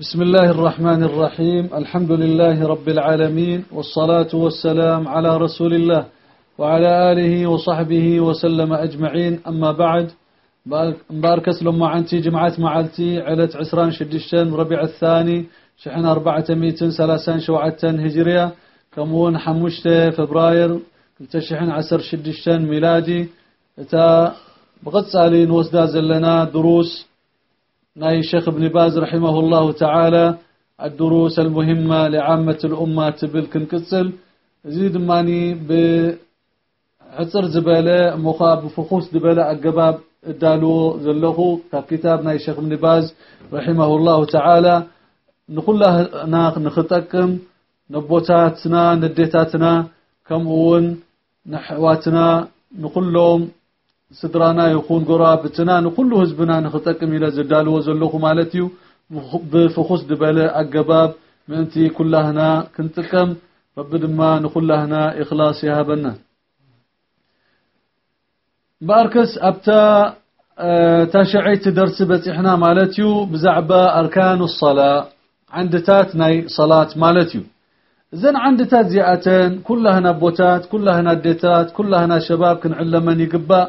بسم الله الرحمن الرحيم. الحمد لله رب العالمين والصلاة والسلام على رسول الله وعلى آله وصحبه وسلم أجمعين. أما بعد مبارك أسلم معنتي جمعات معلتي علة عسران شدشتن ربيع الثاني شحن أربعة ميتين سلاسان شوعتن هجرية. كمون حموشت فبراير شحن عسر شدشتن ميلادي. تا بغد سالين وسدا زلنا دروس ناي شيخ ابن باز رحمه الله تعالى الدروس المهمة لعامة الأمة تبل كنكسل زيد ماني بعصر زبالة مخاب فخوص زبالة أقباب دالو زلخو كتاب ناي شيخ ابن باز رحمه الله تعالى. نقول له نخطكم نبوتاتنا نديتاتنا كم أون نحواتنا نقول لهم سدرانا يكون قرابتنا نقول له حزبنا نخطكم إلى زدال وزلوخ مالتيو بفخوص دبالة أقباب منتي كلهنا كنتكم دما نقول لهنا إخلاص يا بنا باركس أبتا أه تاشعيت درس بتحنا مالتيو بزعبة أركان الصلاة عند تات ناي صلاة مالتيو زين عند تات زياتين كلها نبوتات كلها نديتات كلها شباب كنعلمن يقبا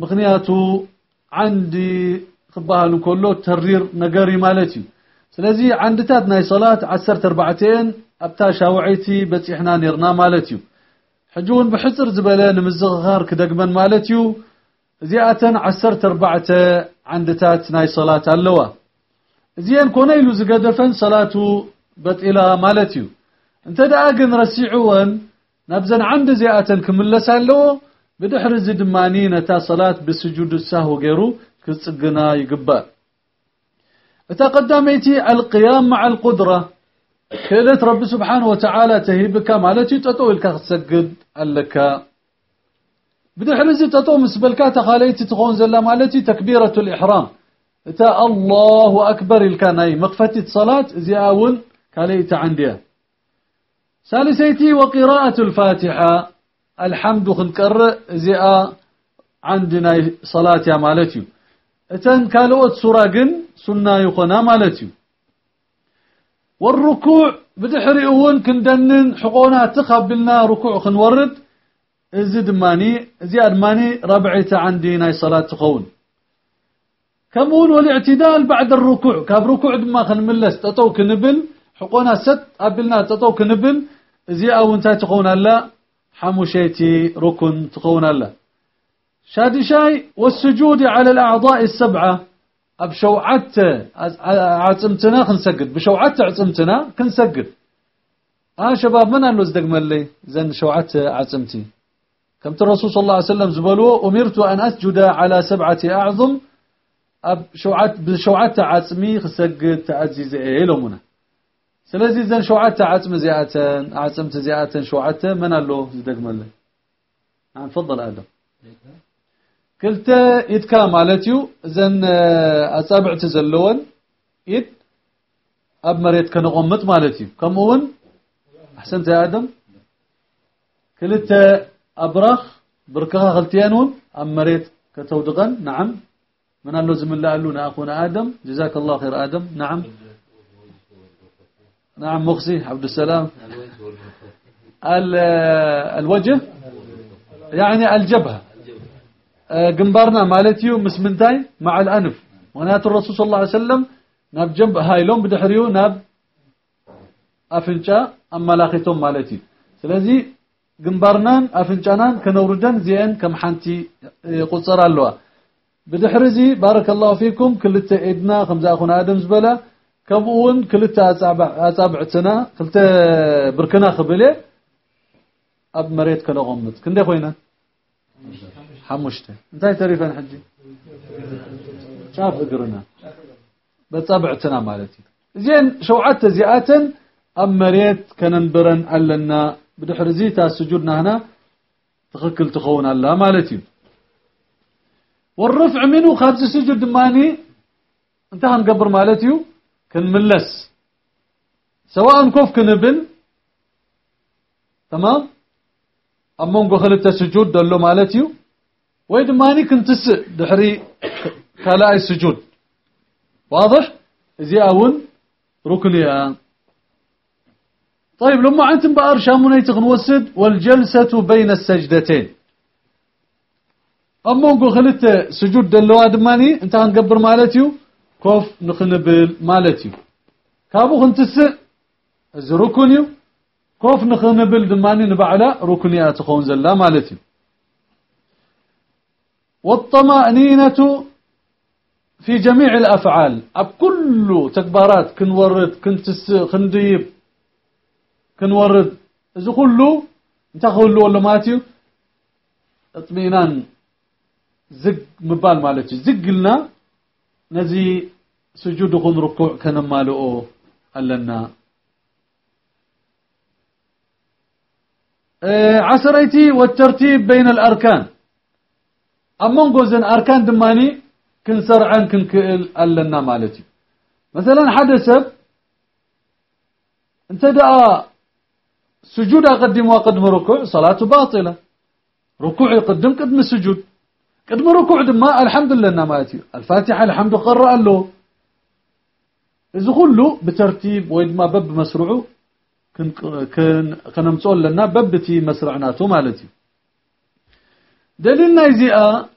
مخنياتو عندي خباها كله ترير نقري مالتي سلازي عند تات ناي صلاة عسرت أربعتين أبتا شاوعيتي بتحنا نيرنا مالتيو حجون بحصر زبالين مزغار كدقمن مالتيو زياتن عسرت أربعة عند تات ناي صلاة اللوا زين كون يلو زقدفن صلاته بطئلة مالتيو انت دا اقن رسيعون نبزن عند زياتن كملس اللو بدحر زدماني نتا صلاة بسجود السهو غيرو كتصقنا يقبال اتا قداميتي القيام مع القدرة. كيلت رب سبحانه وتعالى تهيبك مالتي تطول كتسجد لك بدحر زي تطو مسبلكا تخاليتي تخون زلا مالتي تكبيرة الإحرام. تا الله أكبر الكناي مقفتة صلاة زياون كاليت عندها ثالثيتي وقراءة الفاتحة. الحمد خنكر زياء عندنا صلاة يا مالتيو أتن كالوت سوراقن سنة يخنا مالتيو والركوع بدحري اون كندنن حقونا تقبلنا ركوع خنورد. زد ماني زياد ماني ربعيت عندي ناي صلاة تخون. كمون والاعتدال بعد الركوع. كاب ركوع دما خنملس تطو كنبل حقونا ست قبلنا تطو كنبل زي أو انت تخون الله حموشيتي ركن تخون الله. شادي شاي والسجود على الأعضاء السبعة. بشوعت عصمتنا خنسجد بشوعت عصمتنا كنسجد ها شباب من قالوا زدق ملي زن شوعت عصمتي كم الرسول صلى الله عليه وسلم زبلوا أمرت أن أسجد على سبعة أعظم. أب شوعت بشوعت عصمي خسجد تعزيز إلهمنا. سلازي زن شوعت عصم زيادة عصمت زيادة شوعت من قالوا زدق ملي نعم تفضل آدم. كلتا يتكا مالتيو زن أصابع تزلون يد أب مريت كنغمت مالتيو. كم هون أحسنت يا آدم. كلتا أبرخ بركها غلتيانون أم مريت كتودغن نعم. من قال له زمن الله قال له أخونا آدم. جزاك الله خير آدم. نعم. نعم مخزي عبد السلام. الوجه؟ يعني الجبهة. جنبارنا مالتيو مسمنتاي مع الأنف. ونات الرسول صلى الله عليه وسلم ناب جنب هاي لون بدحريو ناب أفنشا أما لاخيتهم مالتي سلازي جنبارنان أفنشانان كنوردن زين كم حنتي قصر اللوا. بدحرزي بارك الله فيكم كلتا إدنا خمسة أخونا آدم زبلا كمون كلتا أصابع أصابعتنا كلتا بركنا خبلة أب مريت كنغمت كنده خوينا حمشته انتهي تريفا حجي شاف اقرنا بطبعتنا مالتي زين شوعت زياتا ام مريت كننبرن علنا بدحر زيتا سجودنا هنا تخكل تخون الله مالتي والرفع منه خابز سجود ماني انتهى نقبر مالتيو كنملس. سواء كوف كنبن تمام؟ أما نقول سجود دلو مالتيو. ويد ماني كنت دحري كلاي سجود واضح؟ زي أون ركنيا طيب لما أنتم بقر شامونيت نوسد والجلسة بين السجدتين. أما نقول خلت سجود دلوا دماني انت هنقبر مالتيو. كوف نخنبل مالتيو. كابو خنتس از ركنيو. كوف نخنبل دماني نبعلا ركنيات خون زلا مالتيو. والطمأنينة في جميع الأفعال. أب كل تكبارات كنورد كنتس خنديب كنورد. إذا كله انت خلو ولا ماتيو. اطمئنان. زق مبال مالتي زق لنا نزي سجود خن ركوع كان مالو ألنا. آه عسريتي والترتيب بين الأركان. أما نقول أركان دماني كن سرعا كن كئل ألنا مالتي. مثلا حدث انت دعا سجود أقدم وأقدم ركوع صلاة باطلة. ركوع يقدم قدم السجود قدم ركوع دما الحمد لله مالتي الفاتحة الحمد قرأ له. إذا كله بترتيب وإدما بب مسرعه كن كن كنمصول لنا ببتي مسرعناته مالتي. دليلنا يزيئة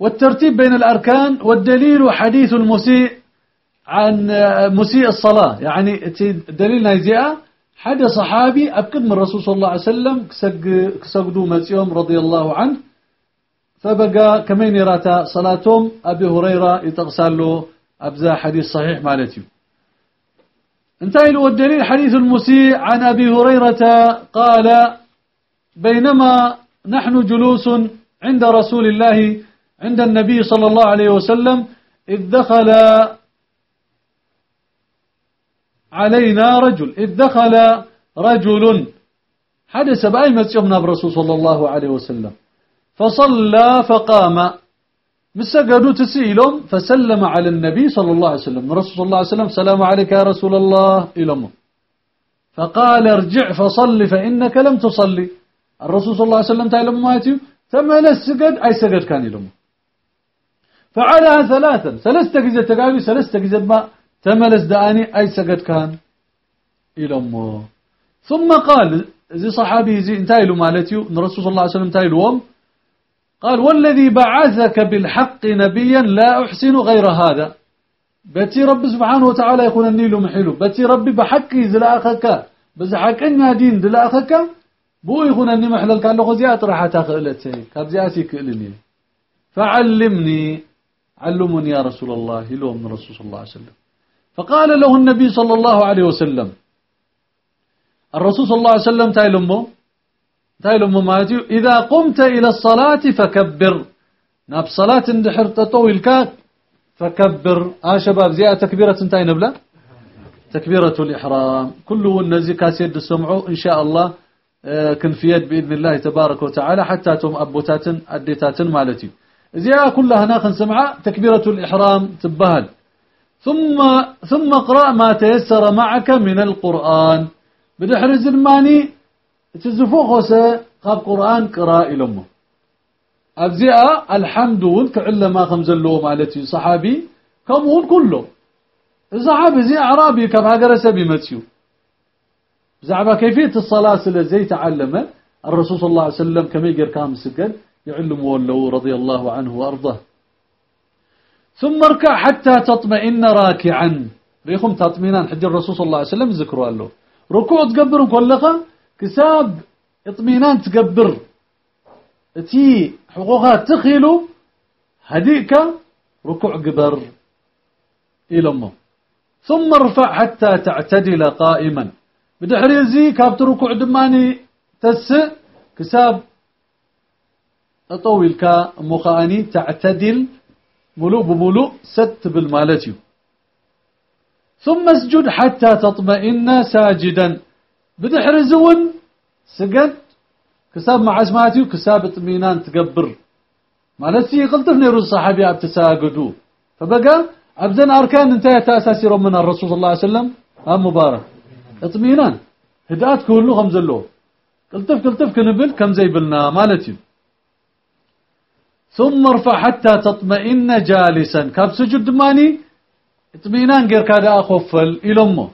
والترتيب بين الأركان والدليل حديث المسيء عن مسيء الصلاة. يعني دليلنا يزيئة حد صحابي أبكد من الرسول صلى الله عليه وسلم كسجدوا مسيوم رضي الله عنه فبقى كمين راتا صلاتهم أبي هريرة يتغسل له أبزا حديث صحيح مالتي. انتهي له الدليل حديث المسيء عن أبي هريرة قال بينما نحن جلوس عند رسول الله عند النبي صلى الله عليه وسلم إذ دخل علينا رجل إذ دخل رجل. حدث بأي مسجبنا برسول صلى الله عليه وسلم. فصلى فقام. مسجدوا تسئلهم فسلم على النبي صلى الله عليه وسلم. صلى الله عليه وسلم سلام عليك يا رسول الله. إلمه فقال ارجع فصل فإنك لم تصلي الرسول صلى الله عليه وسلم تعلم ماتيو تمل السجد. أي سجد كان يلمه فعلها ثلاثا ثلاثة جزء تقابي ثلاثة جزء ما تملس داني أي سجد كان إلمه ثم قال زي صحابي زي انتايلو مالتيو الرسول صلى الله عليه وسلم انتايلو قال والذي بعثك بالحق نبيا لا أحسن غير هذا. بتي رب سبحانه وتعالى يكون النيل محلو بتي ربي بحقي زلا أخك بس حقنا دين دلا أخك بو يكون الني محلل كان له زيات راح تخلتي كبزياتي كلني فعلمني. علمني يا رسول الله لهم من الرسول صلى الله عليه وسلم. فقال له النبي صلى الله عليه وسلم. الرسول صلى الله عليه وسلم تايلمه تايلمه ماتيو إذا قمت إلى الصلاة فكبر. ناب صلاة اندحر تطويل كاك فكبر. آه شباب زي تكبيرة انتاي نبلا؟ تكبيرة الإحرام. كله النزي كاسيد السمعو إن شاء الله آه كنفيات بإذن الله تبارك وتعالى حتى تم أبوتاتن أديتاتن مالتي زي كلها هناك سمعة تكبيرة الإحرام تبهل. ثم ثم اقرأ ما تيسر معك من القرآن. بدحر زلماني تزفو خوسة قرآن قراء لهم أبزئ الحمد كعل ما خمزلو مالتي صحابي كم هون كله. الصحابي زي أعرابي كم هاجر سبي متيو. زعبا كيفية الصلاة زي تعلم الرسول صلى الله عليه وسلم كما يقر كام سجل يعلم ولو رضي الله عنه وأرضاه ثم اركع حتى تطمئن راكعا. ريخم تطمئنان حج الرسول صلى الله عليه وسلم ذكروا له. ركوع تقبر كلها كساب اطمئنان تقبر تي حقوقها تخيلو هديك ركوع قبر. إلى أمه ثم ارفع حتى تعتدل قائما. بدحر يزي كابت ركوع دماني تس كساب أطول كمخاني تعتدل. ملوء بملوء ست بالمالتيو ثم اسجد حتى تطمئن ساجدا. بدحر زون سجد كساب مع اسماتيو كساب اطمئنان تقبر مالتي قلتف نيرو الصحابي ابتساقدو فبقى ابزن اركان انتهى تاساسي من الرسول صلى الله عليه وسلم ام مبارك اطمئنان هدات كله خمزلو قلتف قلتف كنبل كم زي بلنا مالتي ثم ارفع حتى تطمئن جالسا. كاب سجد ماني اطمئنان غير كاد أخفل إلمه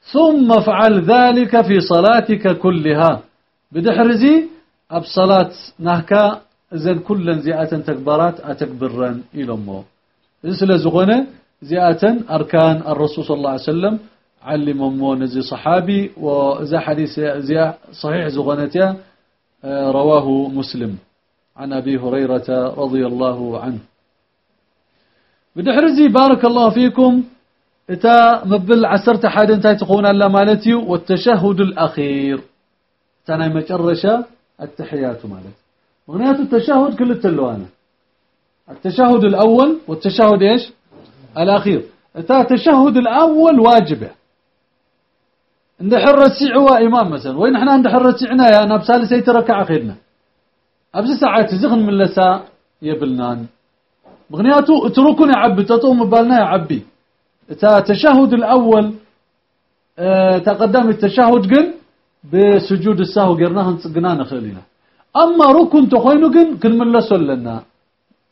ثم افعل ذلك في صلاتك كلها. بدحرزي أب صلاة نهكا إذن كلا زيئة تكبرات أتكبرن إلمه إذن زغنة زيئة أركان الرسول صلى الله عليه وسلم. علم مون زي صحابي وزي حديث زي صحيح زغنتها آه، رواه مسلم. عن أبي هريرة رضي الله عنه. بدحرزي بارك الله فيكم. إتا مبل عسرت حاد انتهي تقون الله مالتي والتشهد الأخير. تانا مجرشة التحيات مالت. مغنيات التشهد كل التلوانة. التشهد الأول والتشهد إيش؟ الأخير. إتا التشهد الأول واجبة. عند حرة سعوة إمام مثلا. وين إحنا عند حرة سعنا يا أنا بسالي سيتركع أخيرنا. أبز ساعات زغن من لسا يبلنان. مغنياتو اتركوني عبي تطوم بالنا يا عبي. التشهد الأول آه تقدم التشهد قل بسجود السهو قرناها قنانا خلينا أما ركن تخوينو قن كن ملسو لنا.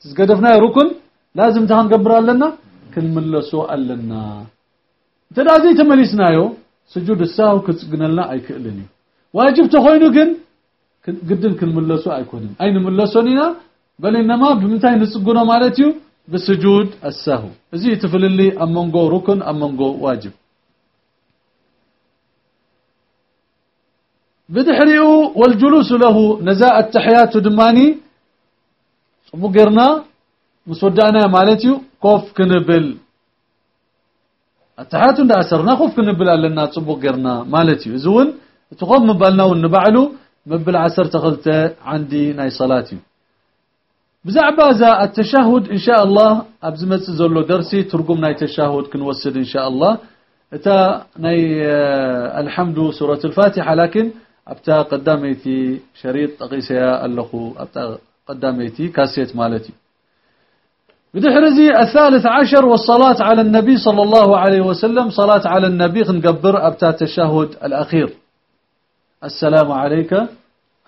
تسقدفنا ركن لازم تهان قبر لنا كن ملسو لنا تلازي تمليسنا يو سجود السهو كتقنا أي كئلني واجب تخوينو قن قدن كن ملسو أي كونين أين ملسونينا؟ بل إنما بمتاي نسقنا مالتيو بسجود السهو. زي تفل لي أمنغو ركن أمنغو واجب. بدحريو والجلوس له نزاء التحيات دماني. مقرنا مسودانا مالتيو كوف كنبل. التحيات دا أسرنا خوف كنبل لنا تصبو قرنا مالتيو. زون تقوم مبالنا ونبعلو مبل عسر تخلت عندي ناي صلاتي بزعبا التشهد إن شاء الله أبزمت زلو درسي ترقم ناي تشهد كنوسد إن شاء الله. تا ناي آه، الحمد سورة الفاتحة لكن أبتا قداميتي شريط قيسيا اللخو أبتا قداميتي كاسيت مالتي. بدحرزي الثالث عشر والصلاة على النبي صلى الله عليه وسلم صلاة على النبي نقبر أبتا تشهد الأخير. السلام عليك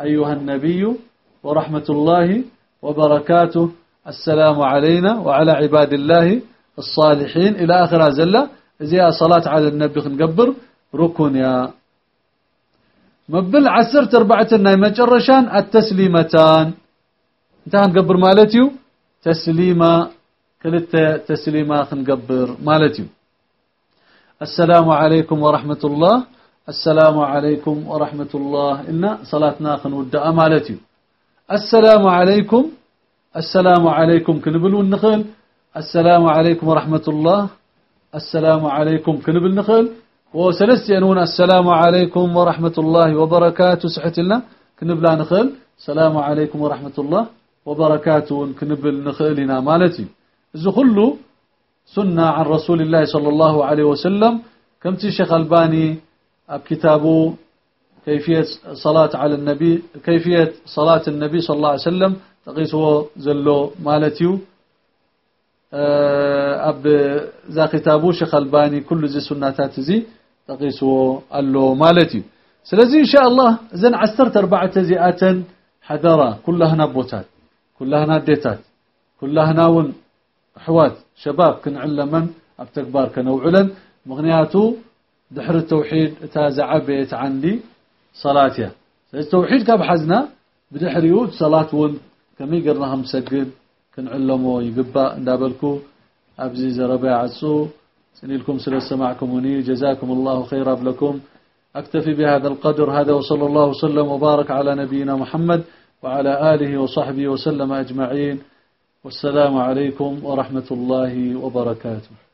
أيها النبي ورحمة الله وبركاته. السلام علينا وعلى عباد الله الصالحين. إلى آخر زلة. زي صلاة على النبي نقبر ركن يا مبل. عسرت أربعة الناي مجرشان. التسليمتان. انتهى نقبر مالتيو تسليمة. كلت تسليمة نقبر مالتيو السلام عليكم ورحمة الله. السلام عليكم ورحمة الله. إن صلاتنا خنودة مالتيو السلام عليكم. السلام عليكم. كنبل والنخل السلام عليكم ورحمة الله. السلام عليكم. كنبل نخل وسلست ينون السلام عليكم ورحمة الله وبركاته. سحت لنا. كنبلا نخل السلام عليكم ورحمة الله وبركاته. كنبل نخلنا مالتي. إذا كله سنة عن رسول الله صلى الله عليه وسلم. كم تشيخ ألباني بكتابه كيفية صلاة على النبي كيفية صلاة النبي صلى الله عليه وسلم. تقيسه زلو مالتيو. أب ذا كتابه شيخ ألباني كل زي سناتات زي تقيسه اللو مالتيو. سلازي إن شاء الله زن عسترت أربعة زيئات حذرة كلها نبوتات كلها ناديتات كلها ناون حوات شباب كن علما أبتكبار كنوعلا مغنياتو دحر التوحيد تازع بيت عندي. صلاتها التوحيد كاب حزنا بدحريو صلاة ون. كمي قرناها مسجد كنعلمو يقبا ندابلكو أبزي زربا عصو. سنيلكم سلا سمعكموني جزاكم الله خيرا لكم أكتفي بهذا القدر. هذا وصلى الله وسلم وبارك على نبينا محمد وعلى آله وصحبه وسلم أجمعين والسلام عليكم ورحمة الله وبركاته